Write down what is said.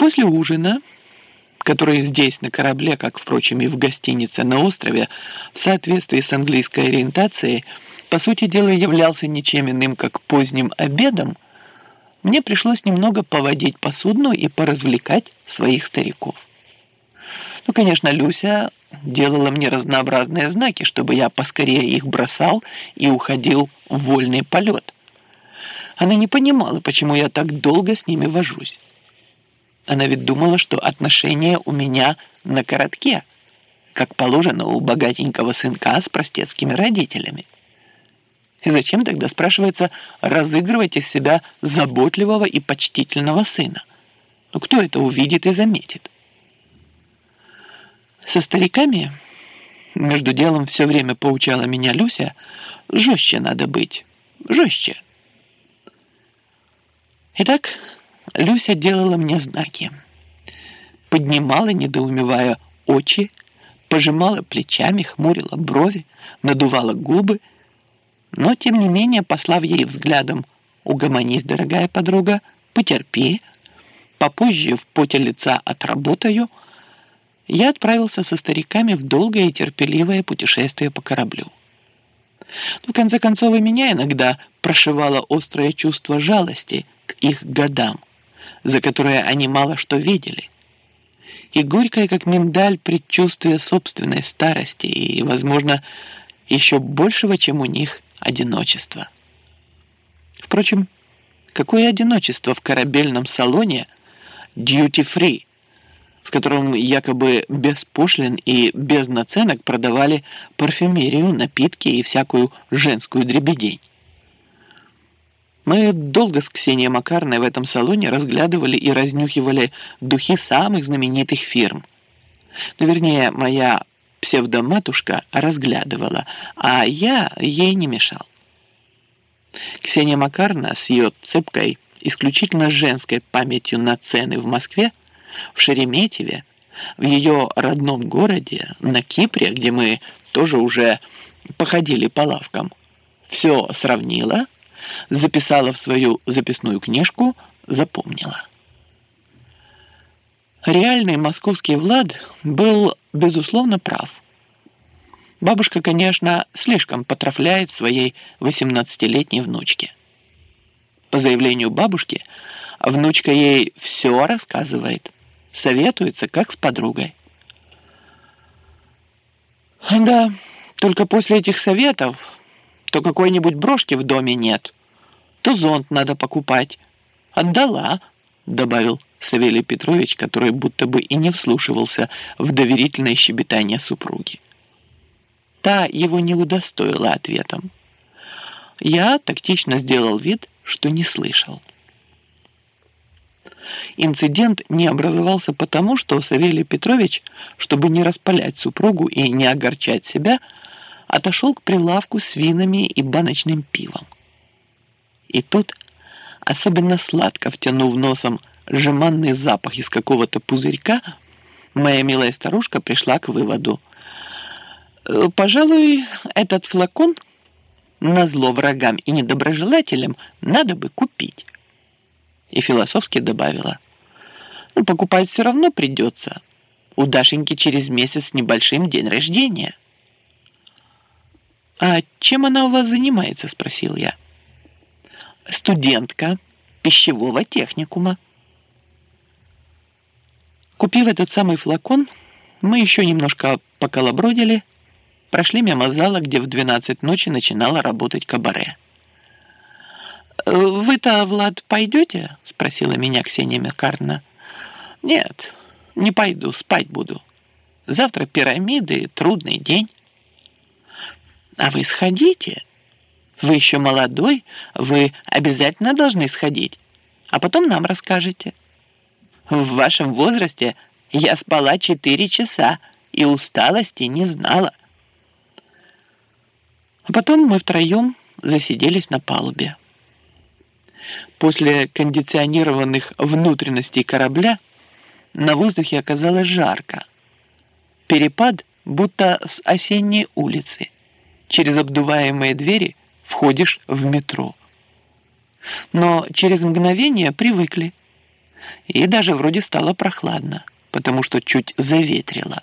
После ужина, который здесь на корабле, как, впрочем, и в гостинице на острове, в соответствии с английской ориентацией, по сути дела являлся ничем иным, как поздним обедом, мне пришлось немного поводить по судну и поразвлекать своих стариков. Ну, конечно, Люся делала мне разнообразные знаки, чтобы я поскорее их бросал и уходил в вольный полет. Она не понимала, почему я так долго с ними вожусь. Она ведь думала, что отношения у меня на коротке, как положено у богатенького сынка с простецкими родителями. И зачем тогда, спрашивается, разыгрывать из себя заботливого и почтительного сына? Ну кто это увидит и заметит? Со стариками, между делом все время поучала меня Люся, жестче надо быть, жестче. Итак, Люся делала мне знаки. Поднимала, недоумевая, очи, пожимала плечами, хмурила брови, надувала губы, но, тем не менее, послав ей взглядом «Угомонись, дорогая подруга, потерпи, попозже в поте лица отработаю», я отправился со стариками в долгое и терпеливое путешествие по кораблю. Но, в конце концов, и меня иногда прошивало острое чувство жалости к их годам, за которые они мало что видели, и горькое, как миндаль, предчувствие собственной старости и, возможно, еще большего, чем у них, одиночества. Впрочем, какое одиночество в корабельном салоне duty-free, в котором якобы без пошлин и без наценок продавали парфюмерию, напитки и всякую женскую дребедень. Мы долго с Ксенией Макарной в этом салоне разглядывали и разнюхивали духи самых знаменитых фирм. Ну, вернее, моя псевдоматушка разглядывала, а я ей не мешал. Ксения Макарна с ее цепкой, исключительно женской памятью на цены в Москве, в Шереметьеве, в ее родном городе, на Кипре, где мы тоже уже походили по лавкам, все сравнила, записала в свою записную книжку, запомнила. Реальный московский Влад был, безусловно, прав. Бабушка, конечно, слишком потрафляет своей 18-летней внучке. По заявлению бабушки, внучка ей все рассказывает, советуется, как с подругой. Да, только после этих советов то какой-нибудь брошки в доме нет, то зонт надо покупать. Отдала, добавил Савелий Петрович, который будто бы и не вслушивался в доверительное щебетание супруги. Та его не удостоила ответом. Я тактично сделал вид, что не слышал. Инцидент не образовался потому, что Савелий Петрович, чтобы не распалять супругу и не огорчать себя, отошел к прилавку с винами и баночным пивом. И тут, особенно сладко втянув носом жеманный запах из какого-то пузырька, моя милая старушка пришла к выводу. «Э, «Пожалуй, этот флакон на зло врагам и недоброжелателям надо бы купить». И философски добавила. «Ну, покупать все равно придется. У Дашеньки через месяц небольшим день рождения». «А чем она у вас занимается?» – спросил я. «Студентка пищевого техникума». Купив этот самый флакон, мы еще немножко поколобродили, прошли мимо зала, где в 12 ночи начинала работать кабаре. «Вы-то, Влад, пойдете?» – спросила меня Ксения Михайловна. «Нет, не пойду, спать буду. Завтра пирамиды, трудный день». «А вы сходите? Вы еще молодой, вы обязательно должны сходить, а потом нам расскажете». В вашем возрасте я спала четыре часа и усталости не знала. А потом мы втроем засиделись на палубе. После кондиционированных внутренностей корабля на воздухе оказалось жарко. Перепад будто с осенней улицы. Через обдуваемые двери входишь в метро. Но через мгновение привыкли. И даже вроде стало прохладно, потому что чуть заветрило.